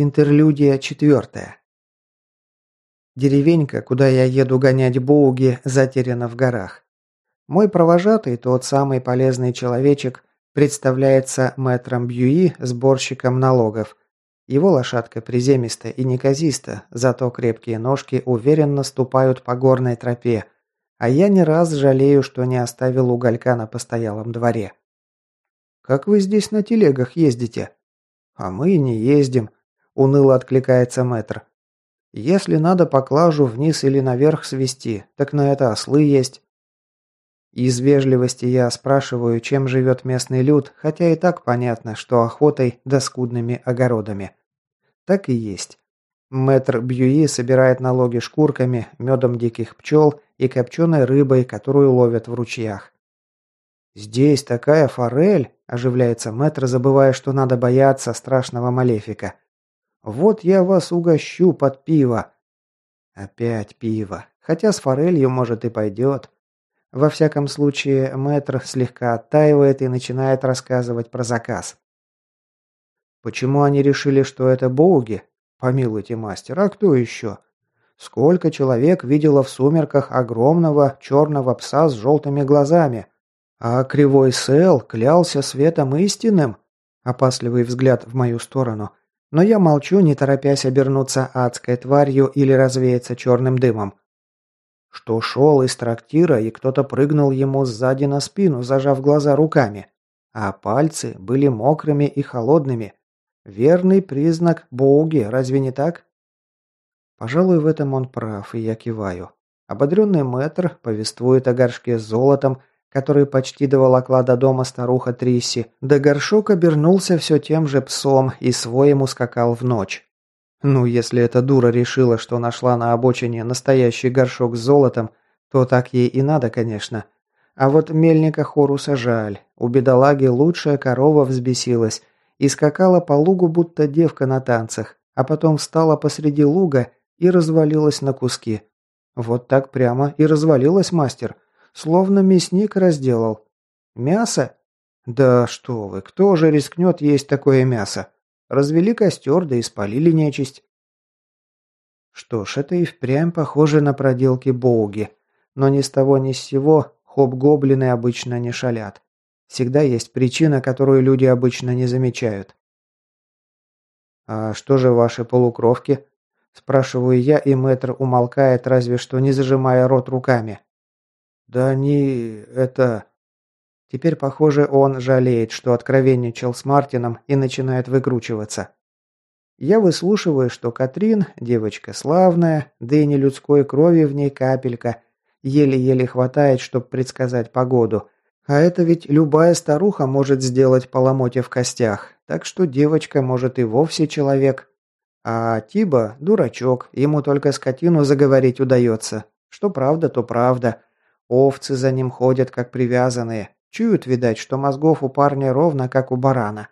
Интерлюдия четвертая. Деревенька, куда я еду гонять боуги, затеряна в горах. Мой провожатый, тот самый полезный человечек, представляется мэтром Бьюи, сборщиком налогов. Его лошадка приземиста и неказиста, зато крепкие ножки уверенно ступают по горной тропе, а я не раз жалею, что не оставил уголька на постоялом дворе. «Как вы здесь на телегах ездите?» «А мы не ездим», – уныло откликается мэтр. «Если надо поклажу вниз или наверх свести, так на это ослы есть». Из вежливости я спрашиваю, чем живет местный люд, хотя и так понятно, что охотой да скудными огородами. Так и есть. Мэтр Бьюи собирает налоги шкурками, медом диких пчел и копченой рыбой, которую ловят в ручьях. «Здесь такая форель!» – оживляется мэтр, забывая, что надо бояться страшного малефика. «Вот я вас угощу под пиво!» Опять пиво. Хотя с форелью, может, и пойдет. Во всяком случае, мэтр слегка оттаивает и начинает рассказывать про заказ. Почему они решили, что это боуги? Помилуйте, мастер, а кто еще? Сколько человек видело в сумерках огромного черного пса с желтыми глазами – а кривой Сэл клялся светом истинным? Опасливый взгляд в мою сторону. Но я молчу, не торопясь обернуться адской тварью или развеяться черным дымом. Что шел из трактира, и кто-то прыгнул ему сзади на спину, зажав глаза руками. А пальцы были мокрыми и холодными. Верный признак боуги, разве не так? Пожалуй, в этом он прав, и я киваю. Ободренный мэтр повествует о горшке с золотом, который почти доволокла до дома старуха Трисси, да горшок обернулся все тем же псом и своим ускакал в ночь. Ну, если эта дура решила, что нашла на обочине настоящий горшок с золотом, то так ей и надо, конечно. А вот мельника Хоруса жаль. У бедолаги лучшая корова взбесилась и скакала по лугу, будто девка на танцах, а потом встала посреди луга и развалилась на куски. Вот так прямо и развалилась мастер – Словно мясник разделал. Мясо? Да что вы, кто же рискнет есть такое мясо? Развели костер, да и спалили нечисть. Что ж, это и впрямь похоже на проделки Боуги. Но ни с того ни с сего хоп-гоблины обычно не шалят. Всегда есть причина, которую люди обычно не замечают. «А что же ваши полукровки?» Спрашиваю я, и мэтр умолкает, разве что не зажимая рот руками. «Да они... это...» Теперь, похоже, он жалеет, что откровенничал с Мартином и начинает выкручиваться. Я выслушиваю, что Катрин – девочка славная, да и не людской крови в ней капелька. Еле-еле хватает, чтобы предсказать погоду. А это ведь любая старуха может сделать по ломоте в костях. Так что девочка может и вовсе человек. А Тиба – дурачок, ему только скотину заговорить удается. Что правда, то правда. Овцы за ним ходят, как привязанные. Чуют, видать, что мозгов у парня ровно, как у барана.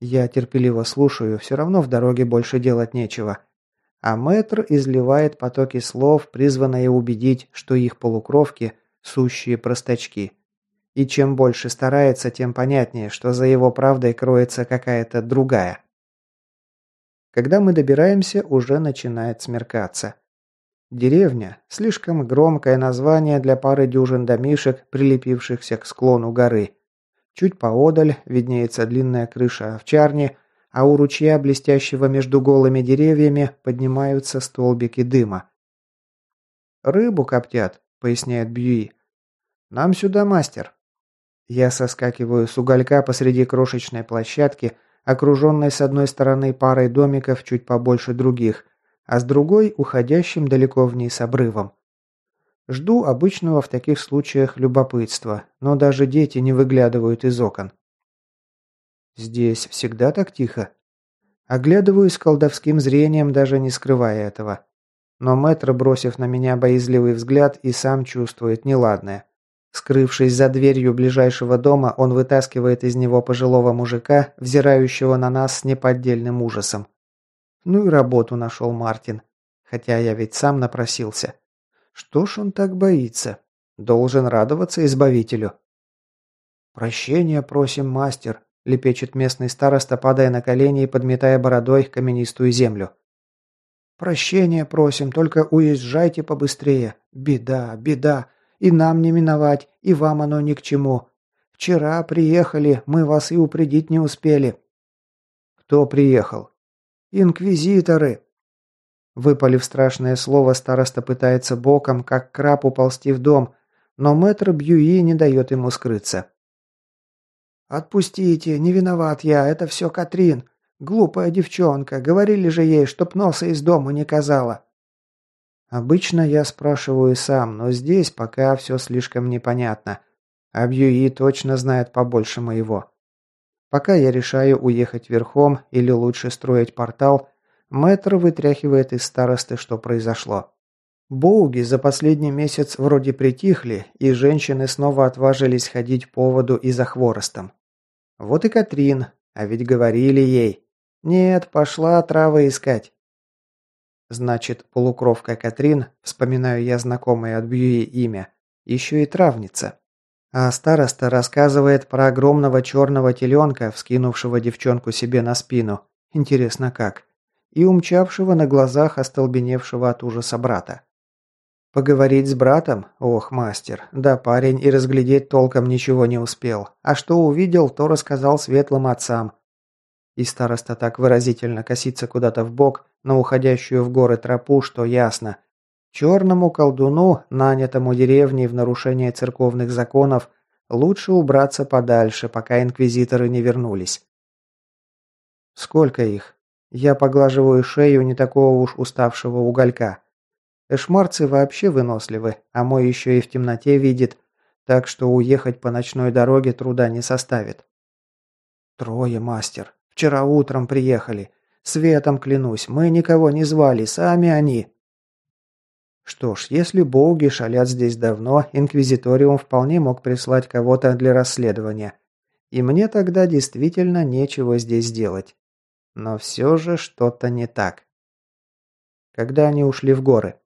Я терпеливо слушаю, все равно в дороге больше делать нечего. А мэтр изливает потоки слов, призванные убедить, что их полукровки – сущие простачки. И чем больше старается, тем понятнее, что за его правдой кроется какая-то другая. Когда мы добираемся, уже начинает смеркаться. Деревня – слишком громкое название для пары дюжин домишек, прилепившихся к склону горы. Чуть поодаль виднеется длинная крыша овчарни, а у ручья, блестящего между голыми деревьями, поднимаются столбики дыма. «Рыбу коптят», – поясняет Бьюи. «Нам сюда, мастер». Я соскакиваю с уголька посреди крошечной площадки, окруженной с одной стороны парой домиков чуть побольше других – а с другой – уходящим далеко вниз обрывом. Жду обычного в таких случаях любопытства, но даже дети не выглядывают из окон. Здесь всегда так тихо. Оглядываюсь колдовским зрением, даже не скрывая этого. Но мэтр, бросив на меня боязливый взгляд, и сам чувствует неладное. Скрывшись за дверью ближайшего дома, он вытаскивает из него пожилого мужика, взирающего на нас с неподдельным ужасом. Ну и работу нашел Мартин. Хотя я ведь сам напросился. Что ж он так боится? Должен радоваться избавителю. «Прощения просим, мастер», — лепечет местный староста, падая на колени и подметая бородой каменистую землю. «Прощения просим, только уезжайте побыстрее. Беда, беда. И нам не миновать, и вам оно ни к чему. Вчера приехали, мы вас и упредить не успели». «Кто приехал?» «Инквизиторы». Выпалив страшное слово, староста пытается боком, как краб, уползти в дом, но мэтр Бьюи не дает ему скрыться. «Отпустите, не виноват я, это все Катрин. Глупая девчонка, говорили же ей, чтоб носа из дома не казала». Обычно я спрашиваю сам, но здесь пока все слишком непонятно. А Бьюи точно знает побольше моего. Пока я решаю уехать верхом или лучше строить портал, мэтр вытряхивает из старосты, что произошло. Боуги за последний месяц вроде притихли, и женщины снова отважились ходить по воду и за хворостом. Вот и Катрин, а ведь говорили ей. Нет, пошла травы искать. Значит, полукровка Катрин, вспоминаю я знакомое от Бьюи имя, еще и травница. А староста рассказывает про огромного черного теленка, вскинувшего девчонку себе на спину. Интересно как. И умчавшего на глазах остолбеневшего от ужаса брата. Поговорить с братом? Ох, мастер. Да парень и разглядеть толком ничего не успел. А что увидел, то рассказал светлым отцам. И староста так выразительно косится куда-то в бок на уходящую в горы тропу, что ясно. Черному колдуну, нанятому деревней в нарушение церковных законов, лучше убраться подальше, пока инквизиторы не вернулись. Сколько их? Я поглаживаю шею не такого уж уставшего уголька. Эшмарцы вообще выносливы, а мой еще и в темноте видит, так что уехать по ночной дороге труда не составит. Трое, мастер. Вчера утром приехали. Светом клянусь, мы никого не звали, сами они. Что ж, если боги шалят здесь давно, Инквизиториум вполне мог прислать кого-то для расследования. И мне тогда действительно нечего здесь делать. Но все же что-то не так. Когда они ушли в горы?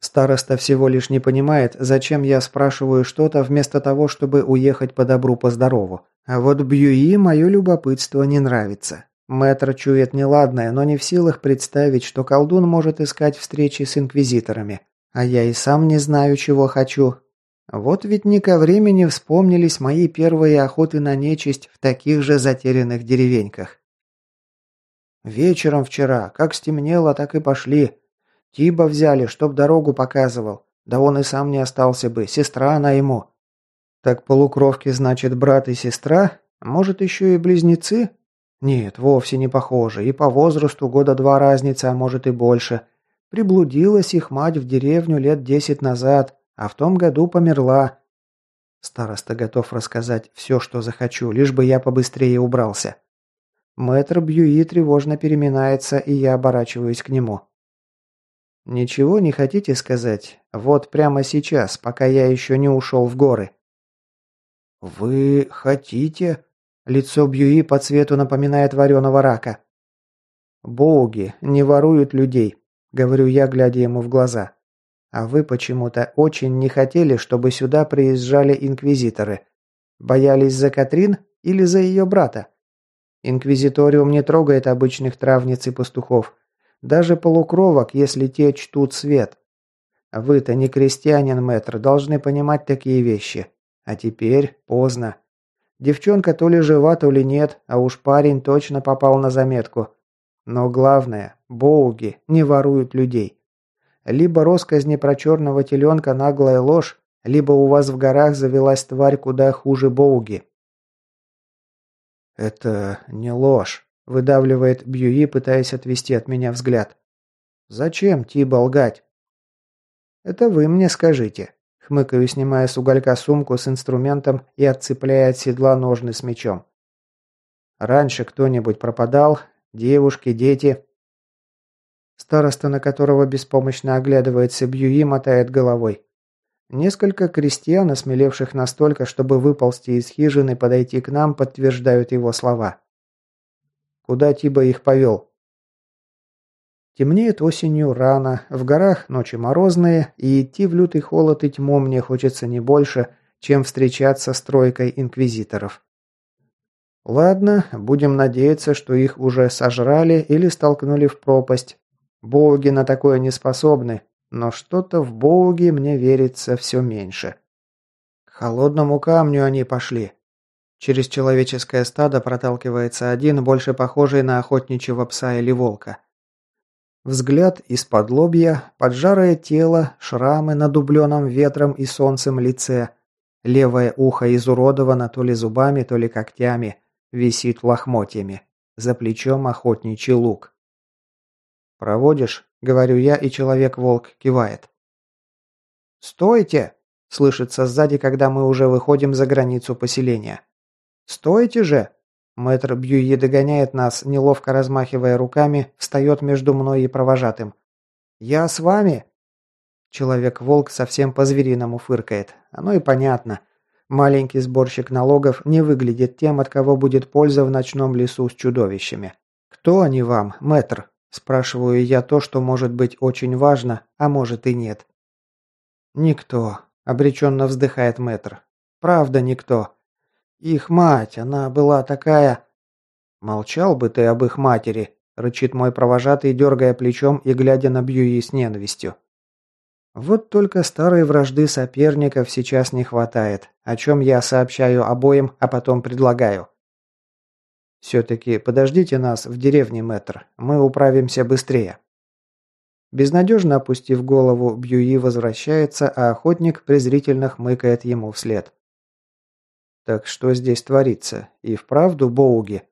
Староста всего лишь не понимает, зачем я спрашиваю что-то вместо того, чтобы уехать по добру, по здорову. А вот Бьюи мое любопытство не нравится. Мэтр чует неладное, но не в силах представить, что колдун может искать встречи с инквизиторами. А я и сам не знаю, чего хочу. Вот ведь не ко времени вспомнились мои первые охоты на нечисть в таких же затерянных деревеньках. Вечером вчера, как стемнело, так и пошли. Тиба взяли, чтоб дорогу показывал. Да он и сам не остался бы, сестра она ему. Так полукровки, значит, брат и сестра? Может, еще и близнецы? Нет, вовсе не похоже. И по возрасту года два разница, а может и больше. Приблудилась их мать в деревню лет десять назад, а в том году померла. Староста готов рассказать все, что захочу, лишь бы я побыстрее убрался. Мэтр Бьюи тревожно переминается, и я оборачиваюсь к нему. «Ничего не хотите сказать? Вот прямо сейчас, пока я еще не ушел в горы». «Вы хотите?» Лицо Бьюи по цвету напоминает вареного рака. «Боуги не воруют людей», — говорю я, глядя ему в глаза. «А вы почему-то очень не хотели, чтобы сюда приезжали инквизиторы. Боялись за Катрин или за ее брата? Инквизиториум не трогает обычных травниц и пастухов. Даже полукровок, если те чтут свет. Вы-то не крестьянин, мэтр, должны понимать такие вещи. А теперь поздно. Девчонка то ли жива, то ли нет, а уж парень точно попал на заметку. Но главное, боуги не воруют людей. Либо росказни про черного теленка наглая ложь, либо у вас в горах завелась тварь куда хуже боуги. Это не ложь. Выдавливает Бьюи, пытаясь отвести от меня взгляд. «Зачем Тиба лгать?» «Это вы мне скажите». Хмыкаю, снимая с уголька сумку с инструментом и отцепляя от седла ножны с мечом. «Раньше кто-нибудь пропадал? Девушки, дети?» Староста, на которого беспомощно оглядывается Бьюи, мотает головой. Несколько крестьян, осмелевших настолько, чтобы выползти из хижины и подойти к нам, подтверждают его слова. Куда Тиба их повел? Темнеет осенью рано, в горах ночи морозные, и идти в лютый холод и тьму мне хочется не больше, чем встречаться с тройкой инквизиторов. Ладно, будем надеяться, что их уже сожрали или столкнули в пропасть. Боги на такое не способны, но что-то в боги мне верится все меньше. К холодному камню они пошли. Через человеческое стадо проталкивается один, больше похожий на охотничьего пса или волка. Взгляд из-под лобья, поджарое тело, шрамы на дубленом ветром и солнцем лице. Левое ухо изуродовано то ли зубами, то ли когтями, висит лохмотьями. За плечом охотничий лук. «Проводишь?» – говорю я, и человек-волк кивает. «Стойте!» – слышится сзади, когда мы уже выходим за границу поселения. «Стойте же!» Мэтр Бьюи догоняет нас, неловко размахивая руками, встает между мной и провожатым. «Я с вами!» Человек-волк совсем по-звериному фыркает. Оно и понятно. Маленький сборщик налогов не выглядит тем, от кого будет польза в ночном лесу с чудовищами. «Кто они вам, мэтр?» Спрашиваю я то, что может быть очень важно, а может и нет. «Никто», – обреченно вздыхает мэтр. «Правда никто. Их мать, она была такая...» «Молчал бы ты об их матери», – рычит мой провожатый, дергая плечом и глядя на Бьюи с ненавистью. Вот только старой вражды соперников сейчас не хватает, о чем я сообщаю обоим, а потом предлагаю. Все-таки подождите нас в деревне, мэтр, мы управимся быстрее. Безнадежно опустив голову, Бьюи возвращается, а охотник презрительно хмыкает ему вслед. Так что здесь творится? И вправду боуги?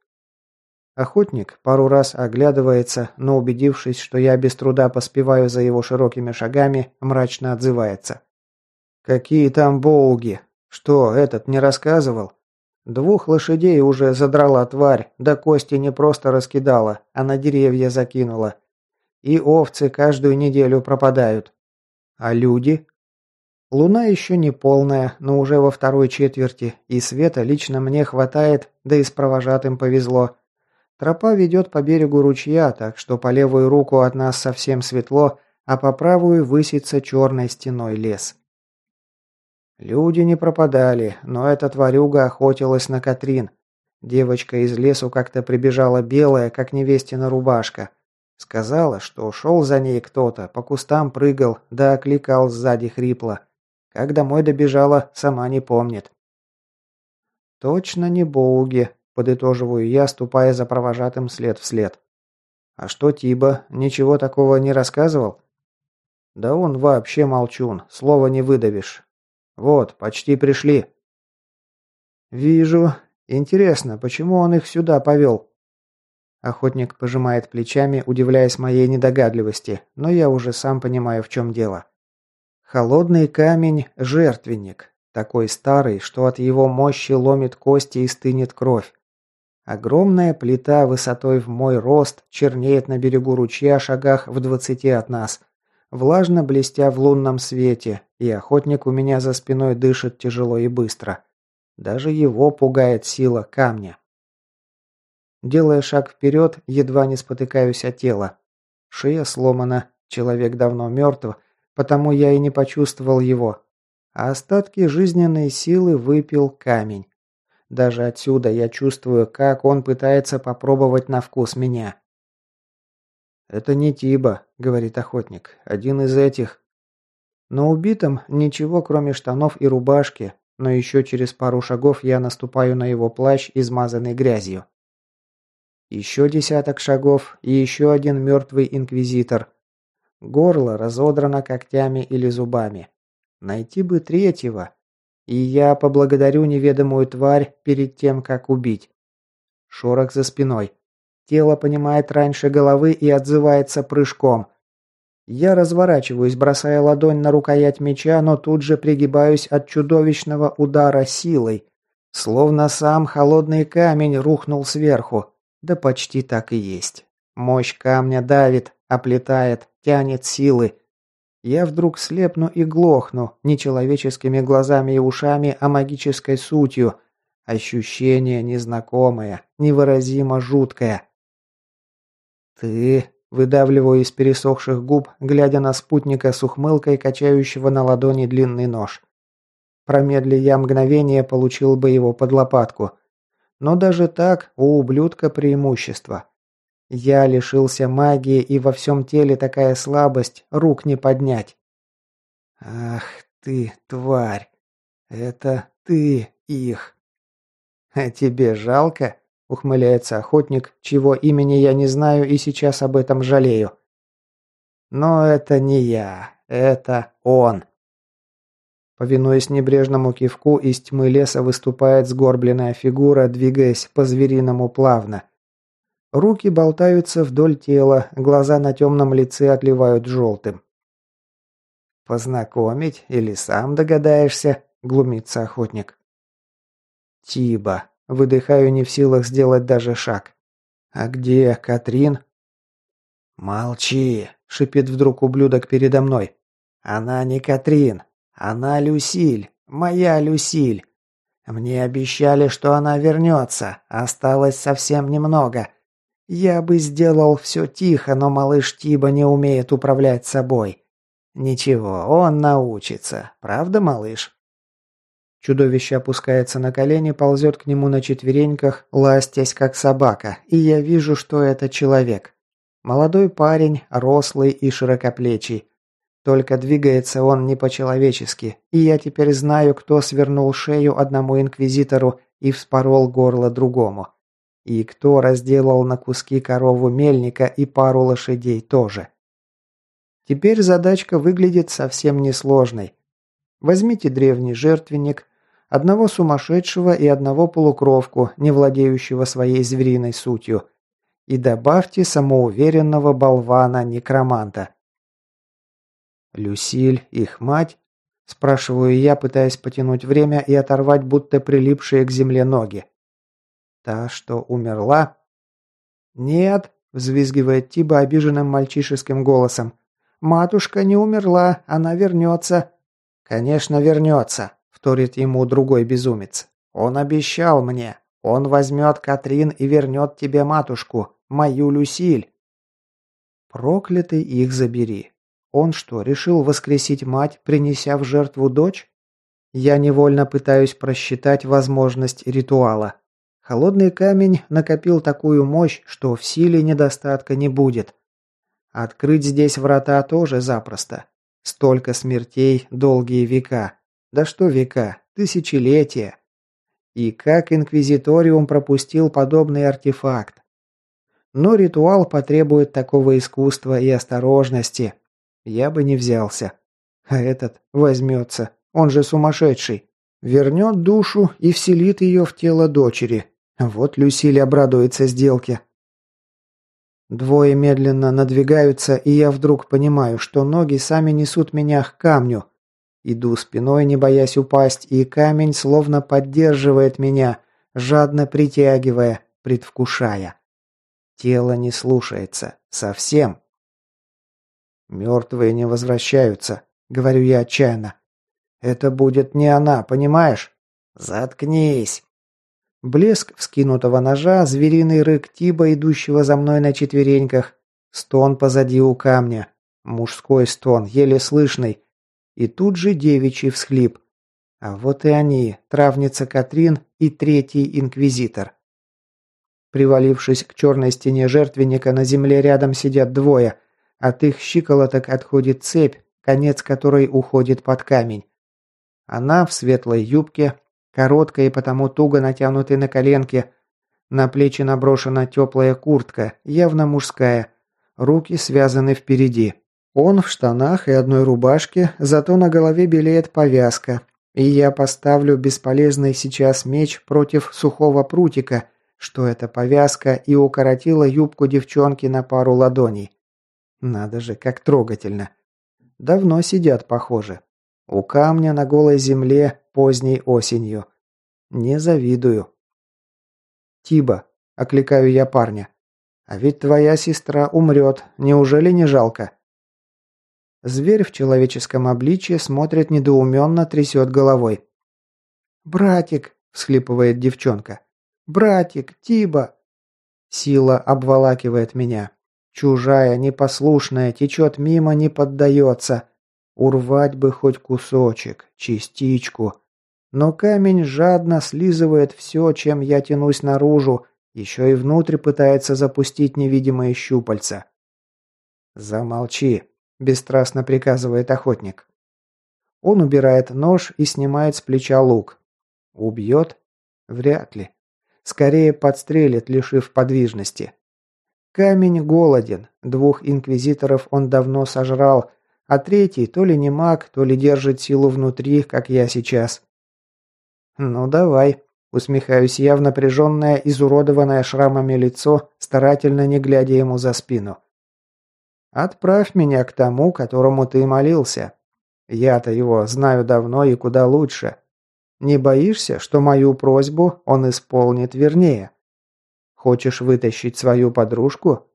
Охотник пару раз оглядывается, но убедившись, что я без труда поспеваю за его широкими шагами, мрачно отзывается. «Какие там боуги? Что, этот не рассказывал? Двух лошадей уже задрала тварь, да кости не просто раскидала, а на деревья закинула. И овцы каждую неделю пропадают. А люди? Луна еще не полная, но уже во второй четверти, и света лично мне хватает, да и с провожатым повезло. Тропа ведет по берегу ручья, так что по левую руку от нас совсем светло, а по правую высится черной стеной лес. Люди не пропадали, но эта тварюга охотилась на Катрин. Девочка из лесу как-то прибежала белая, как невестина рубашка. Сказала, что шел за ней кто-то, по кустам прыгал, да окликал сзади хрипло. Как домой добежала, сама не помнит. «Точно не Боуги», – подытоживаю я, ступая за провожатым след в след. «А что Тиба? Ничего такого не рассказывал?» «Да он вообще молчун, слова не выдавишь. Вот, почти пришли». «Вижу. Интересно, почему он их сюда повел?» Охотник пожимает плечами, удивляясь моей недогадливости, но я уже сам понимаю, в чем дело. Холодный камень – жертвенник. Такой старый, что от его мощи ломит кости и стынет кровь. Огромная плита высотой в мой рост чернеет на берегу ручья шагах в двадцати от нас, влажно блестя в лунном свете, и охотник у меня за спиной дышит тяжело и быстро. Даже его пугает сила камня. Делая шаг вперед, едва не спотыкаюсь о тело. Шея сломана, человек давно мертв, потому я и не почувствовал его. А остатки жизненной силы выпил камень. Даже отсюда я чувствую, как он пытается попробовать на вкус меня. «Это не Тиба», — говорит охотник. «Один из этих». На убитом ничего, кроме штанов и рубашки, но еще через пару шагов я наступаю на его плащ, измазанный грязью. Еще десяток шагов, и еще один мертвый инквизитор. Горло разодрано когтями или зубами. Найти бы третьего. И я поблагодарю неведомую тварь перед тем, как убить. Шорох за спиной. Тело понимает раньше головы и отзывается прыжком. Я разворачиваюсь, бросая ладонь на рукоять меча, но тут же пригибаюсь от чудовищного удара силой. Словно сам холодный камень рухнул сверху. Да почти так и есть. Мощь камня давит, оплетает, тянет силы. Я вдруг слепну и глохну, не человеческими глазами и ушами, а магической сутью. Ощущение незнакомое, невыразимо жуткое. «Ты...» – выдавливаю из пересохших губ, глядя на спутника с ухмылкой, качающего на ладони длинный нож. Промедли я мгновение, получил бы его под лопатку. Но даже так у ублюдка преимущество. Я лишился магии, и во всем теле такая слабость, рук не поднять. Ах ты, тварь! Это ты их. А тебе жалко? Ухмыляется охотник, чего имени я не знаю и сейчас об этом жалею. Но это не я, это он. Повинуясь небрежному кивку, из тьмы леса выступает сгорбленная фигура, двигаясь по-звериному плавно. Руки болтаются вдоль тела, глаза на темном лице отливают желтым. «Познакомить или сам догадаешься?» – глумится охотник. «Тиба», Выдыхаю, не в силах сделать даже шаг. «А где Катрин?» «Молчи!» – шипит вдруг ублюдок передо мной. «Она не Катрин. Она Люсиль. Моя Люсиль. Мне обещали, что она вернется. Осталось совсем немного. Я бы сделал все тихо, но малыш Тиба не умеет управлять собой. Ничего, он научится. Правда, малыш?» Чудовище опускается на колени, ползет к нему на четвереньках, ластясь как собака, и я вижу, что это человек. Молодой парень, рослый и широкоплечий. Только двигается он не по-человечески, и я теперь знаю, кто свернул шею одному инквизитору и вспорол горло другому. И кто разделал на куски корову мельника и пару лошадей тоже. Теперь задачка выглядит совсем несложной. Возьмите древний жертвенник, Одного сумасшедшего и одного полукровку, не владеющего своей звериной сутью. И добавьте самоуверенного болвана-некроманта. «Люсиль, их мать?» – спрашиваю я, пытаясь потянуть время и оторвать будто прилипшие к земле ноги. «Та, что умерла?» «Нет», – взвизгивает Тиба обиженным мальчишеским голосом. «Матушка не умерла, она вернется». «Конечно, вернется вторит ему другой безумец. «Он обещал мне. Он возьмет Катрин и вернет тебе матушку, мою Люсиль». Проклятый их забери. Он что, решил воскресить мать, принеся в жертву дочь? Я невольно пытаюсь просчитать возможность ритуала. Холодный камень накопил такую мощь, что в силе недостатка не будет. Открыть здесь врата тоже запросто. Столько смертей, долгие века. Да что века, тысячелетия. И как Инквизиториум пропустил подобный артефакт? Но ритуал потребует такого искусства и осторожности. Я бы не взялся. А этот возьмется. Он же сумасшедший. Вернет душу и вселит ее в тело дочери. Вот Люсиль обрадуется сделке. Двое медленно надвигаются, и я вдруг понимаю, что ноги сами несут меня к камню, Иду спиной, не боясь упасть, и камень словно поддерживает меня, жадно притягивая, предвкушая. Тело не слушается. Совсем. «Мертвые не возвращаются», — говорю я отчаянно. «Это будет не она, понимаешь?» «Заткнись!» Блеск вскинутого ножа, звериный рык Тиба, идущего за мной на четвереньках, стон позади у камня. Мужской стон, еле слышный, и тут же девичий всхлип. А вот и они, травница Катрин и третий инквизитор. Привалившись к черной стене жертвенника, на земле рядом сидят двое. От их щиколоток отходит цепь, конец которой уходит под камень. Она в светлой юбке, короткой и потому туго натянутой на коленке. На плечи наброшена теплая куртка, явно мужская. Руки связаны впереди. Он в штанах и одной рубашке, зато на голове белеет повязка. И я поставлю бесполезный сейчас меч против сухого прутика, что эта повязка и укоротила юбку девчонки на пару ладоней. Надо же, как трогательно. Давно сидят, похоже. У камня на голой земле поздней осенью. Не завидую. «Тиба», — окликаю я парня. «А ведь твоя сестра умрет, неужели не жалко?» Зверь в человеческом обличье смотрит недоуменно, трясет головой. «Братик!» – всхлипывает девчонка. «Братик! Тиба!» Сила обволакивает меня. Чужая, непослушная, течет мимо, не поддается. Урвать бы хоть кусочек, частичку. Но камень жадно слизывает все, чем я тянусь наружу, еще и внутрь пытается запустить невидимые щупальца. «Замолчи», – бесстрастно приказывает охотник. Он убирает нож и снимает с плеча лук. Убьет? Вряд ли. Скорее подстрелит, лишив подвижности. Камень голоден, двух инквизиторов он давно сожрал, а третий то ли не маг, то ли держит силу внутри, как я сейчас. «Ну давай», – усмехаюсь я в напряженное, изуродованное шрамами лицо, старательно не глядя ему за спину. «Отправь меня к тому, которому ты молился. Я-то его знаю давно и куда лучше. Не боишься, что мою просьбу он исполнит вернее? Хочешь вытащить свою подружку?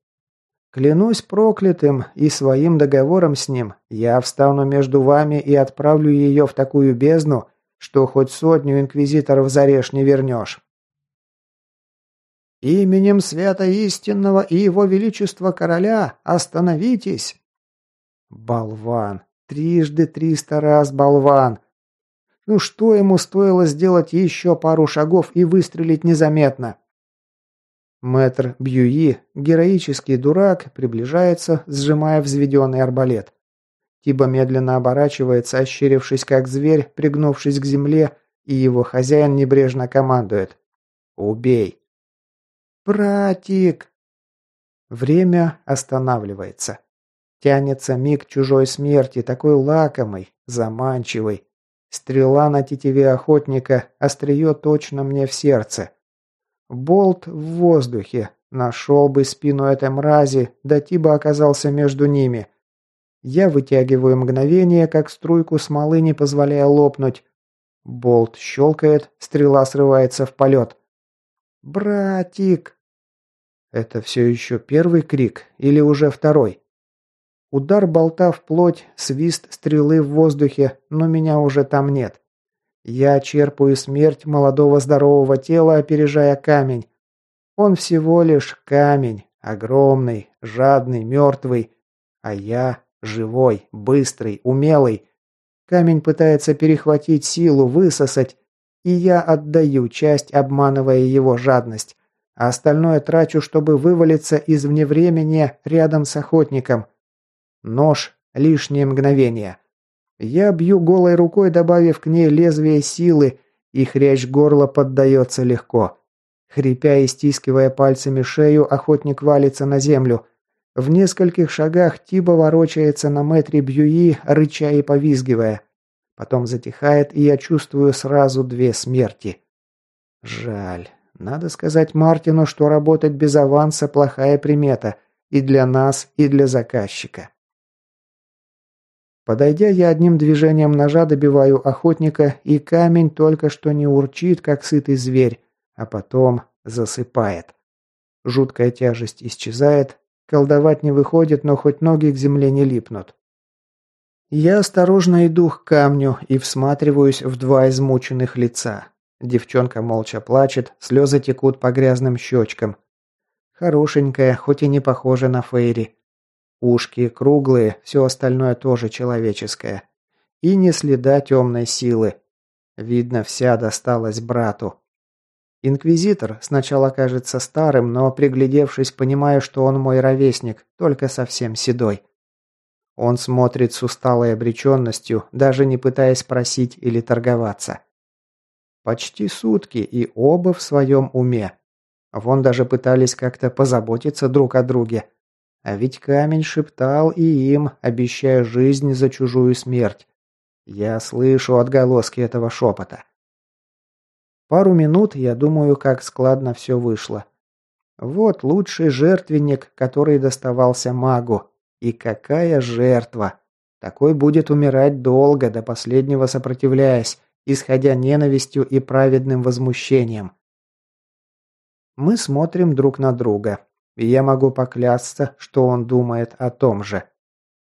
Клянусь проклятым и своим договором с ним, я встану между вами и отправлю ее в такую бездну, что хоть сотню инквизиторов зарежь не вернешь. «Именем свята истинного и его величества короля остановитесь!» «Болван! Трижды триста раз болван!» Ну что ему стоило сделать еще пару шагов и выстрелить незаметно? Мэтр Бьюи, героический дурак, приближается, сжимая взведенный арбалет. Тиба медленно оборачивается, ощерившись как зверь, пригнувшись к земле, и его хозяин небрежно командует. «Убей!» «Братик!» Время останавливается. Тянется миг чужой смерти, такой лакомый, заманчивый. Стрела на тетиве охотника, острие точно мне в сердце. Болт в воздухе. Нашел бы спину этой мрази, да Тиба оказался между ними – я вытягиваю мгновение, как струйку смолы, не позволяя лопнуть. Болт щелкает, стрела срывается в полет. «Братик!» Это все еще первый крик или уже второй? Удар болта в плоть, свист стрелы в воздухе, но меня уже там нет. Я черпаю смерть молодого здорового тела, опережая камень. Он всего лишь камень, огромный, жадный, мертвый, а я Живой, быстрый, умелый. Камень пытается перехватить силу, высосать, и я отдаю часть, обманывая его жадность, а остальное трачу, чтобы вывалиться из вневремени рядом с охотником. Нож – лишнее мгновение. Я бью голой рукой, добавив к ней лезвие силы, и хрящ горла поддается легко. Хрипя и стискивая пальцами шею, охотник валится на землю – в нескольких шагах Тиба ворочается на метре Бьюи, рыча и повизгивая. Потом затихает, и я чувствую сразу две смерти. Жаль. Надо сказать Мартину, что работать без аванса – плохая примета. И для нас, и для заказчика. Подойдя, я одним движением ножа добиваю охотника, и камень только что не урчит, как сытый зверь, а потом засыпает. Жуткая тяжесть исчезает, Колдовать не выходит, но хоть ноги к земле не липнут. Я осторожно иду к камню и всматриваюсь в два измученных лица. Девчонка молча плачет, слезы текут по грязным щечкам. Хорошенькая, хоть и не похожа на Фейри. Ушки круглые, все остальное тоже человеческое. И не следа темной силы. Видно, вся досталась брату. Инквизитор сначала кажется старым, но приглядевшись, понимаю, что он мой ровесник, только совсем седой. Он смотрит с усталой обреченностью, даже не пытаясь просить или торговаться. Почти сутки, и оба в своем уме. Вон даже пытались как-то позаботиться друг о друге. А ведь камень шептал и им, обещая жизнь за чужую смерть. Я слышу отголоски этого шепота. Пару минут я думаю, как складно все вышло. Вот лучший жертвенник, который доставался магу. И какая жертва! Такой будет умирать долго, до последнего сопротивляясь, исходя ненавистью и праведным возмущением. Мы смотрим друг на друга, и я могу поклясться, что он думает о том же.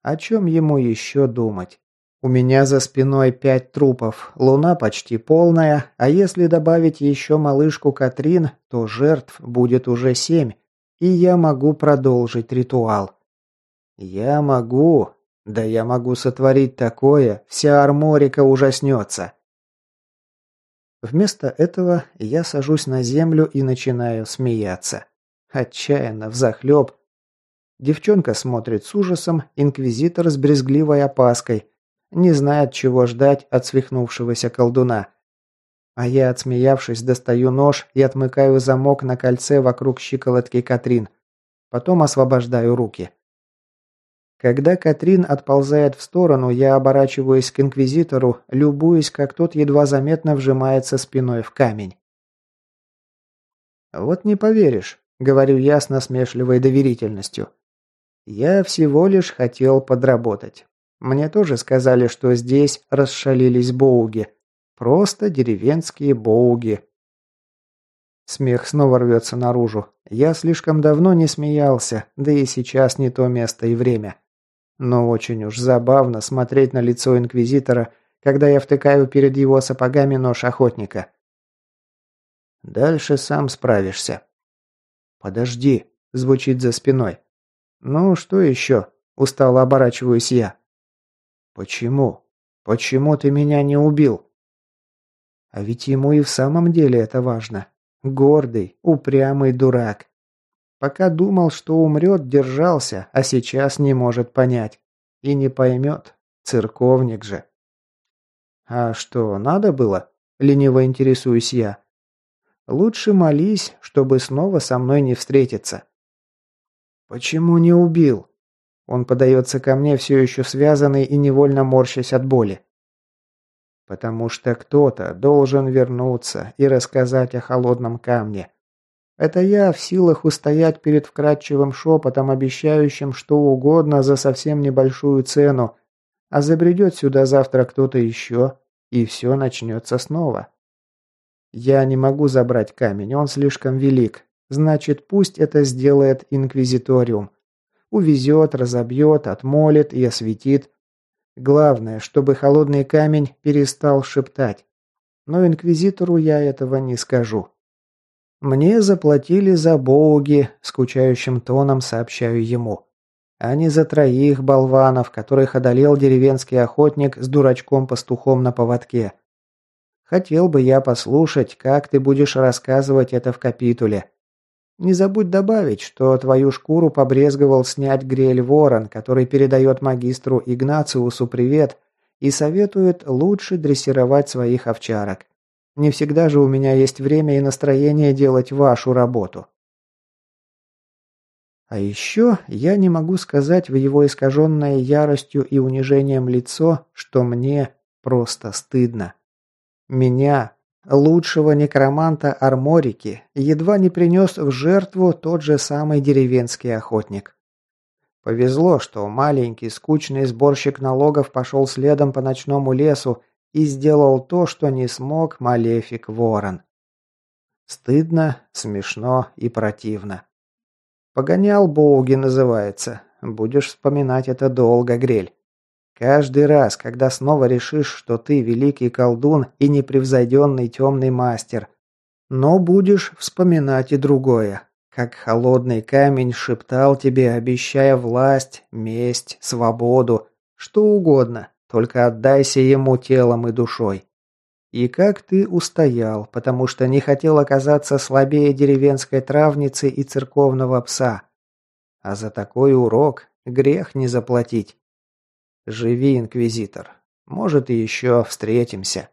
О чем ему еще думать? У меня за спиной пять трупов, луна почти полная, а если добавить еще малышку Катрин, то жертв будет уже семь, и я могу продолжить ритуал. Я могу, да я могу сотворить такое, вся арморика ужаснется. Вместо этого я сажусь на землю и начинаю смеяться. Отчаянно, взахлеб. Девчонка смотрит с ужасом, инквизитор с брезгливой опаской. Не знает, чего ждать от свихнувшегося колдуна. А я, отсмеявшись, достаю нож и отмыкаю замок на кольце вокруг щиколотки Катрин. Потом освобождаю руки. Когда Катрин отползает в сторону, я оборачиваюсь к инквизитору, любуясь, как тот едва заметно вжимается спиной в камень. «Вот не поверишь», — говорю я с насмешливой доверительностью. «Я всего лишь хотел подработать. Мне тоже сказали, что здесь расшалились боуги. Просто деревенские боуги». Смех снова рвется наружу. Я слишком давно не смеялся, да и сейчас не то место и время. Но очень уж забавно смотреть на лицо инквизитора, когда я втыкаю перед его сапогами нож охотника. Дальше сам справишься. Подожди, звучит за спиной. Ну, что еще? Устало оборачиваюсь я. Почему? Почему ты меня не убил? А ведь ему и в самом деле это важно. Гордый, упрямый дурак. Пока думал, что умрет, держался, а сейчас не может понять. И не поймет. Церковник же. А что, надо было? Лениво интересуюсь я. Лучше молись, чтобы снова со мной не встретиться. Почему не убил? Он подается ко мне все еще связанный и невольно морщась от боли. Потому что кто-то должен вернуться и рассказать о холодном камне. Это я в силах устоять перед вкрадчивым шепотом, обещающим что угодно за совсем небольшую цену, а забредет сюда завтра кто-то еще, и все начнется снова. Я не могу забрать камень, он слишком велик. Значит, пусть это сделает Инквизиториум. Увезет, разобьет, отмолит и осветит. Главное, чтобы холодный камень перестал шептать. Но Инквизитору я этого не скажу. «Мне заплатили за боуги», – скучающим тоном сообщаю ему. «А не за троих болванов, которых одолел деревенский охотник с дурачком-пастухом на поводке. Хотел бы я послушать, как ты будешь рассказывать это в капитуле. Не забудь добавить, что твою шкуру побрезговал снять Грель Ворон, который передает магистру Игнациусу привет и советует лучше дрессировать своих овчарок. Не всегда же у меня есть время и настроение делать вашу работу. А еще я не могу сказать в его искаженное яростью и унижением лицо, что мне просто стыдно. Меня, лучшего некроманта Арморики, едва не принес в жертву тот же самый деревенский охотник. Повезло, что маленький скучный сборщик налогов пошел следом по ночному лесу и сделал то, что не смог Малефик Ворон. Стыдно, смешно и противно. Погонял Боуги называется. Будешь вспоминать это долго, Грель. Каждый раз, когда снова решишь, что ты великий колдун и непревзойденный темный мастер. Но будешь вспоминать и другое. Как холодный камень шептал тебе, обещая власть, месть, свободу, что угодно, только отдайся ему телом и душой. И как ты устоял, потому что не хотел оказаться слабее деревенской травницы и церковного пса. А за такой урок грех не заплатить. Живи, инквизитор. Может, и еще встретимся.